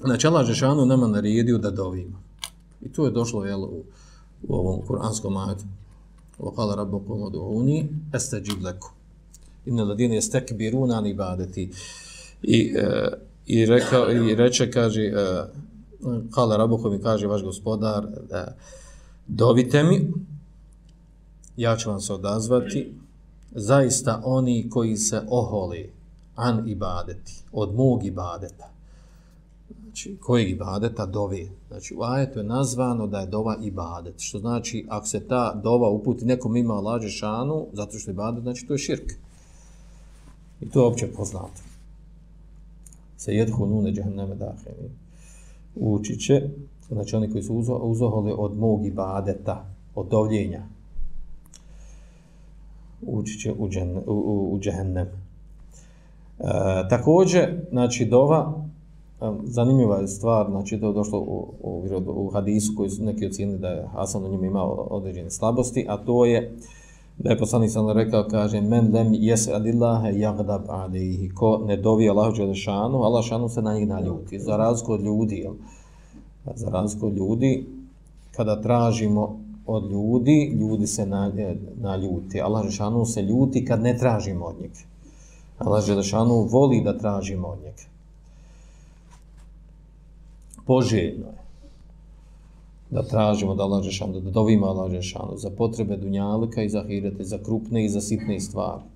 Znači, Allah Žešanu nama naredio da dovimo. I to je došlo jel, u, u ovom kuranskom ajetu. وقال ربكم ادعوني استجب لكم ان الذين يستكبرون عن عبادتي i e, i reka i reče kaže e, kala rabuhu mi kaže vaš gospodar da dovite mi ja ću vam se odazvati zaista oni koji se oholi an ibadeti od mog ibadeta znači kojeg ibadeta dovi. Znači u ajetu je nazvano da je dova ibadet, što znači ako se ta dova uputi nekom ima lađe šanu, zato što je ibadet, znači to je širk. I to je opće poznato. Se jedhu nune džahneme daheni. Učit će, znači oni koji su uzoholi od mog ibadeta, od dovljenja, učit će u, džen, u, u, u džahnem. E, također, znači dova, zanimljiva je stvar, znači to je došlo u, u, u hadisu koji su neki ocijeni da je Hasan u njima imao određene slabosti, a to je da je poslanik sam rekao, kaže, men lem jes adillahe jagdab alihi, ko ne dovi Allah Đelešanu, Allah šanu se na njih naljuti, za razliku od ljudi, jel? za razliku od ljudi, kada tražimo od ljudi, ljudi se na, naljuti. Allah Đelešanu se ljuti kad ne tražimo od njega. Allah Đelešanu voli da tražimo od njega poželjno je da tražimo da Allah da dovima Allah za potrebe dunjalika i za hirete, za krupne i za sitne stvari.